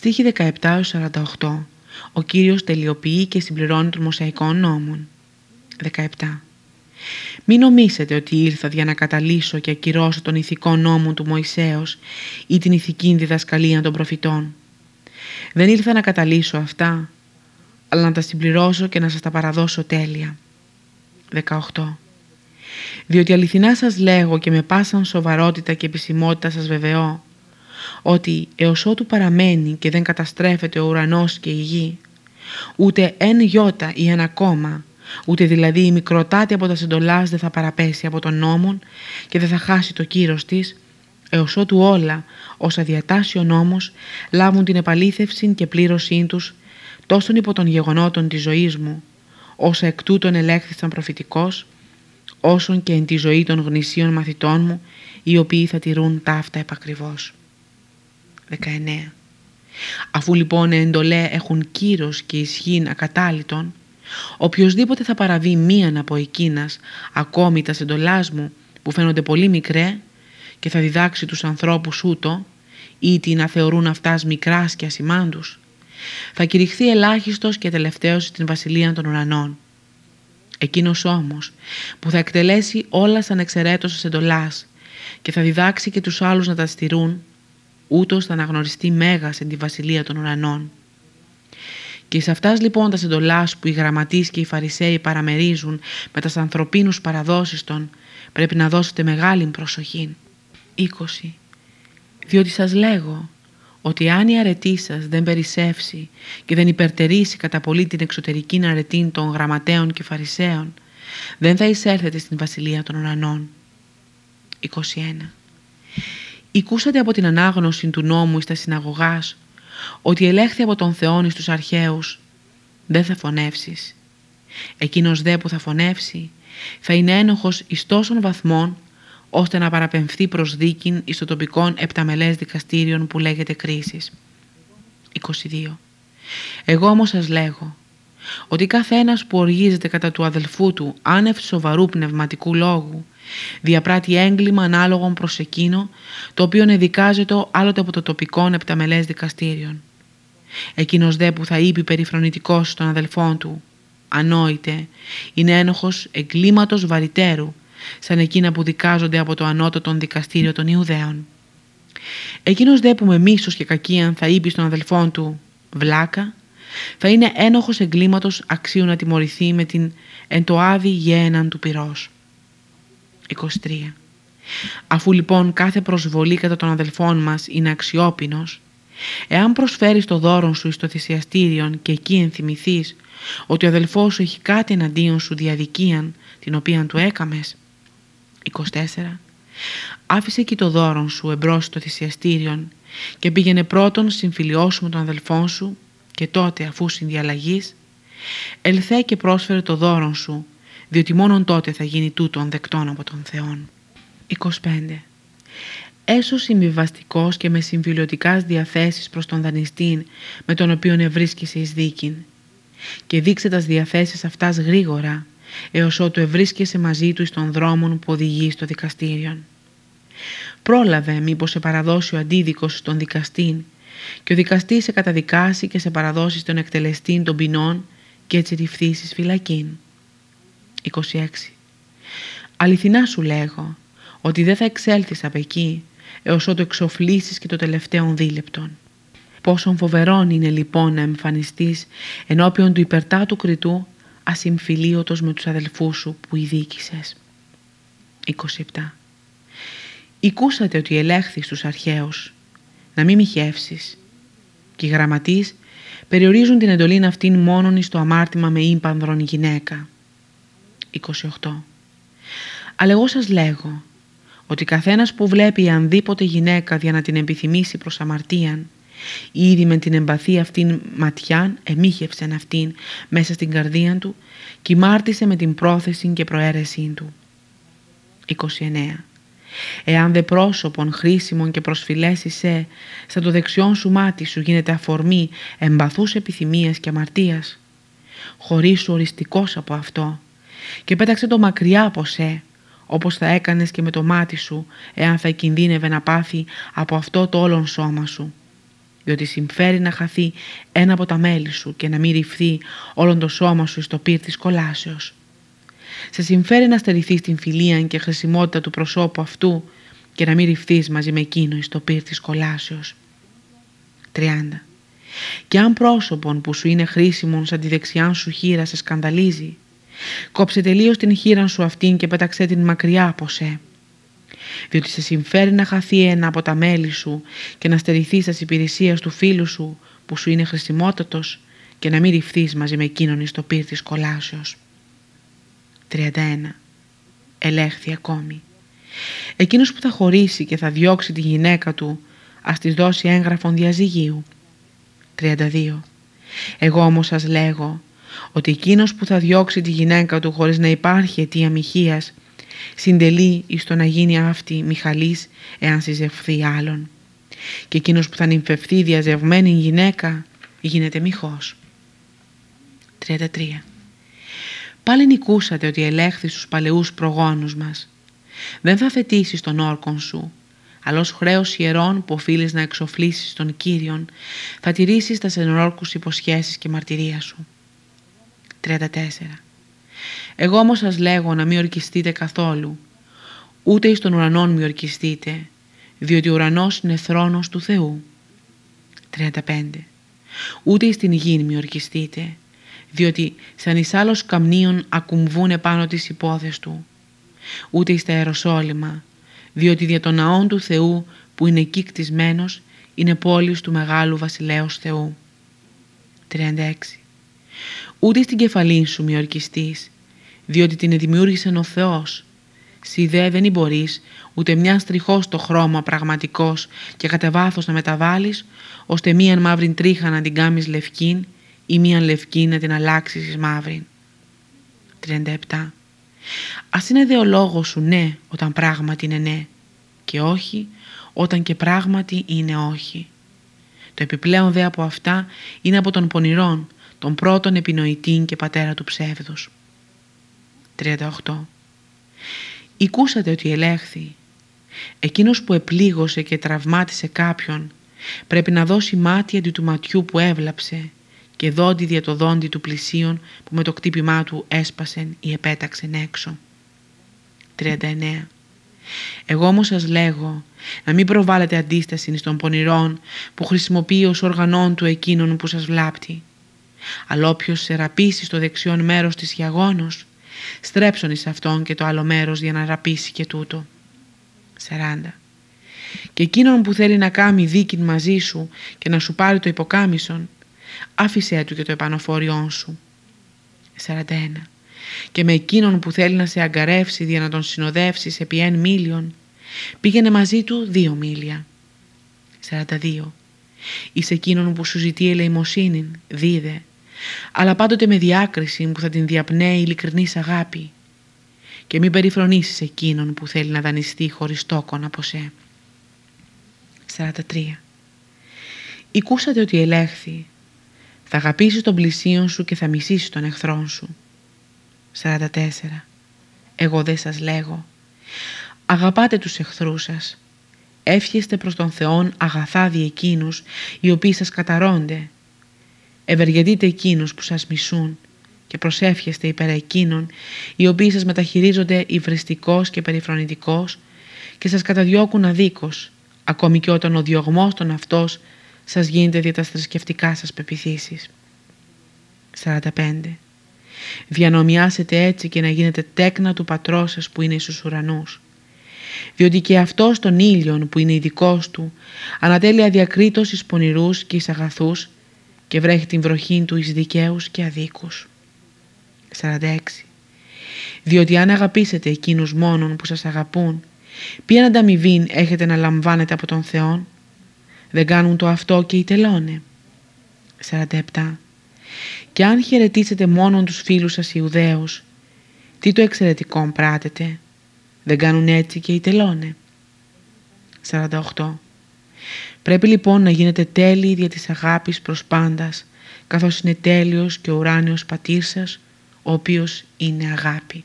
Στίχη 17-48 Ο Κύριος τελειοποιεί και συμπληρώνει των Μωσαϊκών νόμων. 17. Μην νομίσετε ότι ήρθα για να καταλύσω και ακυρώσω τον ηθικό νόμο του Μωυσέως ή την ηθική διδασκαλία των προφητών. Δεν ήρθα να καταλύσω αυτά, αλλά να τα συμπληρώσω και να σας τα παραδώσω τέλεια. 18. Διότι αληθινά σας λέγω και με πάσαν σοβαρότητα και επισημότητα σας βεβαιώ, ότι έως ότου παραμένει και δεν καταστρέφεται ο ουρανός και η γη, ούτε εν γιώτα ή ένα κόμμα, ούτε δηλαδή η μικροτάτη από τα συντολάς δεν θα παραπέσει από τον νόμον και δεν θα χάσει το κύρος της, έως ότου όλα όσα διατάσσει ο νόμος λάβουν την επαλήθευση και πλήρωσή τους τόσον υπό των γεγονότων της ζωής μου, όσα εκ τούτων ελέγχθησαν προφητικός, όσον και εν τη ζωή των γνησίων μαθητών μου, οι οποίοι θα τηρούν ταύτα επακριβώς. 19. Αφού λοιπόν εντολέ έχουν κύρος και ισχύν ακατάλητον, οποιοδήποτε θα παραβεί μίαν από εκείνας, ακόμη τα εντολάς μου που φαίνονται πολύ μικρέ και θα διδάξει τους ανθρώπους ούτω, ή να θεωρούν αυτάς μικράς και ασημάντους, θα κηρυχθεί ελάχιστος και τελευταίος στην βασιλεία των ουρανών. Εκείνος όμως που θα εκτελέσει όλα σαν εξαιρέτως εντολάς και θα διδάξει και τους άλλους να τα στηρούν, ούτως θα αναγνωριστεί μέγας εν τη βασιλεία των ουρανών. Και σε αυτάς λοιπόν τα εντολάς που οι γραμματείς και οι φαρισαίοι παραμερίζουν με τας ανθρωπίνους παραδόσεις των, πρέπει να δώσετε μεγάλη προσοχή. 20. Διότι σας λέγω ότι αν η αρετή σας δεν περισσεύσει και δεν υπερτερήσει κατά πολύ την εξωτερική αρετή των γραμματέων και φαρισαίων, δεν θα εισέρθετε στην βασιλεία των ουρανών. 21. Οικούσατε από την ανάγνωση του νόμου εις τα συναγωγάς ότι ελέγχθη από τον Θεόν εις τους αρχαίους δεν θα φωνεύσεις. Εκείνος δε που θα φωνεύσει θα είναι ένοχος εις τόσων βαθμών ώστε να παραπεμφθεί προς δίκην εις το τοπικό επταμελές δικαστήριον που λέγεται κρίσης. 22. Εγώ όμως σας λέγω ότι καθένας που οργίζεται κατά του αδελφού του άνευ σοβαρού πνευματικού λόγου διαπράττει έγκλημα ανάλογον προς εκείνο το οποίο εδικάζεται άλλοτε από το τοπικό επταμελές δικαστήριον. Εκείνος δε που θα είπε περιφρονητικός των αδελφών του ανόητε είναι ένοχος εγκλήματος βαρυτέρου σαν εκείνα που δικάζονται από το ανώτατο δικαστήριο των Ιουδαίων. Εκείνος δε που με μίσος και κακίαν θα είπε στον αδελφόν του «βλάκα» θα είναι ένοχος εγκλήματος αξίου να τιμωρηθεί με την εν το άδει γέναν του πυρός. 23. Αφού λοιπόν κάθε προσβολή κατά των αδελφών μας είναι αξιόπινος, εάν προσφέρεις το δώρο σου στο θυσιαστήριον και εκεί ενθυμηθείς ότι ο αδελφός σου έχει κάτι εναντίον σου διαδικίαν την οποία του έκαμες, 24. Άφησε εκεί το δώρο σου εμπρός στο θυσιαστήριον και πήγαινε πρώτον συμφιλιώσου με τον αδελφόν σου και τότε αφού συνδιαλλαγείς ελθέ και πρόσφερε το δώρο σου διότι μόνον τότε θα γίνει τούτον δεκτόν από τον Θεόν. 25. Έσω συμβιβαστικός και με συμφιλιωτικά διαθέσεις προς τον δανειστή με τον οποίο ευρίσκεσαι εις δίκην και δείξε τας διαθέσεις αυτάς γρήγορα έως ότου ευρίσκεσαι μαζί του στον δρόμο που οδηγεί στο δικαστήριο. Πρόλαβε μήπως σε παραδώσει ο αντίδικος στον δικαστή και ο δικαστής σε καταδικάσει και σε παραδώσει στον εκτελεστή των ποινών και έτσι ρηφθήσεις φυλακήν. 26. Αληθινά σου λέγω ότι δεν θα εξέλθεις από εκεί έως ότου εξοφλήσεις και το τελευταίο δίλεπτον. Πόσον φοβερόν είναι λοιπόν να εμφανιστείς ενώπιον του υπερτάτου κριτού ασυμφιλίωτος με τους αδελφούς σου που ειδίκησες. 27. Οικούσατε ότι ελέγχθη στους αρχαίους να μην μοιχεύσεις και οι γραμματείς περιορίζουν την εντολή αυτήν μόνον εις το αμάρτημα με ύμπανδρον γυναίκα. 28. Αλλά εγώ σας λέγω ότι καθένας που βλέπει ανδήποτε γυναίκα για να την επιθυμήσει προς αμαρτίαν Ήδη με την εμπαθή αυτήν ματιάν εμίχευσεν αυτήν μέσα στην καρδία του και μάρτισε με την πρόθεση και προαίρεσή του. 29. Εάν δε πρόσωπον χρήσιμον και προσφυλές σε, σαν το δεξιόν σου μάτι σου γίνεται αφορμή εμπαθούς επιθυμίας και αμαρτίας, χωρίσου οριστικός από αυτό και πέταξε το μακριά από σε, όπως θα έκανες και με το μάτι σου, εάν θα κινδύνευε να πάθει από αυτό το όλον σώμα σου διότι συμφέρει να χαθεί ένα από τα μέλη σου και να μην ρηφθεί όλον το σώμα σου στο πύρ της κολάσεως. Σε συμφέρει να στερηθείς την φιλία και χρησιμότητα του προσώπου αυτού και να μην ρηφθείς μαζί με εκείνο στο πύρ της κολάσεως. 30. Και αν πρόσωπον που σου είναι χρήσιμον σαν τη δεξιά σου χείρα σε σκανδαλίζει, κόψε τελείως την χείρα σου αυτήν και πέταξε την μακριά από σε. Διότι σε συμφέρει να χαθεί ένα από τα μέλη σου και να στερηθείς στα υπηρεσίας του φίλου σου που σου είναι χρησιμότατος και να μην ρηφθείς μαζί με εκείνον εις το πύρ της κολάσεως. 31. Ελέγχθη ακόμη. Εκείνος που θα χωρίσει και θα διώξει τη γυναίκα του ας της δώσει έγγραφον διαζυγίου. 32. Εγώ όμως σας λέγω ότι εκείνος που θα διώξει τη γυναίκα του χωρίς να υπάρχει αιτία μοιχείας συντελεί εις το να γίνει αυτή μιχαλής εάν συζευθεί άλλον και εκείνος που θα νυμφευθεί διαζευμένη γυναίκα γίνεται μοιχός. 33. Πάλι νικούσατε ότι ελέγχθη στους παλαιούς προγόνους μας. Δεν θα θετήσεις τον όρκον σου, αλλά ως χρέος ιερών που οφείλεις να εξοφλήσεις τον Κύριον, θα τηρήσεις τα σενόρκους υποσχέσεις και μαρτυρία σου. 34. Εγώ όμως σας λέγω να μην ορκιστείτε καθόλου, ούτε εις τον ουρανόν μη ορκιστείτε, διότι ο ουρανός είναι θρόνος του Θεού. 35. Ούτε εις την γη μη ορκιστείτε, διότι σαν εις άλλος καμνίων ακουμβούν επάνω τις υπόθες του. Ούτε εις τα αεροσόλυμα, διότι δια των ναών του Θεού που είναι εκεί κτισμένος είναι πόλης του Μεγάλου Βασιλέως Θεού. 36. Ούτε στην κεφαλή σου μη ορκιστείς, διότι την δημιούργησε ο Θεός. Σι δε δεν μπορείς ούτε μιας στριχός το χρώμα πραγματικός και κατά βάθος να μεταβάλεις, ώστε μίαν μαύρη τρίχα να την κάμεις λευκήν ή μίαν λευκή να την αλλάξεις εις μαύρη. 37. Ας είναι δε ο λόγος σου ναι όταν πράγματι είναι ναι και όχι όταν και πράγματι είναι όχι. Το επιπλέον δε από αυτά είναι από τον πονηρόν, τον πρώτον επινοητήν και πατέρα του ψεύδους. 38. Οικούσατε ότι ελέγχθη. Εκείνος που επλήγωσε και τραυμάτισε κάποιον πρέπει να δώσει μάτι αντί του ματιού που έβλαψε και δόντι δια το δόντι του πλησίον που με το κτύπημά του έσπασεν ή επέταξεν έξω. 39. Εγώ όμως σας λέγω να μην προβάλλετε αντίσταση στον πονηρών που χρησιμοποιεί ως οργανών του εκείνον που σας βλάπτει. Αλλά όποιος σε ραπίσει στο δεξιόν μέρος της γιαγόνος, στρέψον εις αυτόν και το άλλο μέρος για να ραπίσει και τούτο. 40. Και εκείνον που θέλει να κάνει δίκη μαζί σου και να σου πάρει το υποκάμισον, άφησέ του και το επανοφόριόν σου. 41. Και με εκείνον που θέλει να σε αγκαρεύσει για να τον συνοδεύσεις επί εν μίλιον, πήγαινε μαζί του δύο μίλια. 42. Εις εκείνον που σου ζητεί ελεημοσύνη, δίδε, αλλά πάντοτε με διάκριση που θα την διαπνέει ειλικρινής αγάπη και μην περιφρονήσεις εκείνον που θέλει να δανειστεί χωρίς τόκον από σε. 43. Οικούσατε ότι ελέγχθη θα αγαπήσεις τον πλησίον σου και θα μισήσεις τον εχθρόν σου. 44. Εγώ δεν σας λέγω. Αγαπάτε τους εχθρούς σας. Εύχεστε προς τον Θεόν αγαθάδι εκείνους οι οποίοι σας καταρώνται. Ευεργετείτε εκείνους που σας μισούν και προσεύχεστε υπέρ εκείνων οι οποίοι σας μεταχειρίζονται υβριστικός και περιφρονητικός και σας καταδιώκουν αδίκως, ακόμη και όταν ο διωγμός των αυτός σας γίνεται δια τα θρησκευτικά σας πεπιθήσεις. 45. Διανομιάσετε έτσι και να γίνετε τέκνα του πατρός σας που είναι στους ουρανούς. Διότι και αυτός τον ήλιον που είναι ειδικός του ανατέλει αδιακρίτως εις πονηρούς και εις αγαθούς και βρέχει την βροχή του εις δικαίους και αδίκους. 46. Διότι αν αγαπήσετε εκείνους μόνον που σας αγαπούν, ποια ανταμοιβήν έχετε να λαμβάνετε από τον Θεόν, δεν κάνουν το αυτό και οι τελώνε. 47. Και αν χαιρετήσετε μόνον τους φίλους σας Ιουδαίους, τι το εξαιρετικό πράτετε, δεν κάνουν έτσι και οι τελώνε. 48. Πρέπει λοιπόν να γίνετε τέλειοι δια της αγάπης προς πάντας, καθώς είναι τέλειος και ουράνιος πατήρ σας, ο οποίος είναι αγάπη.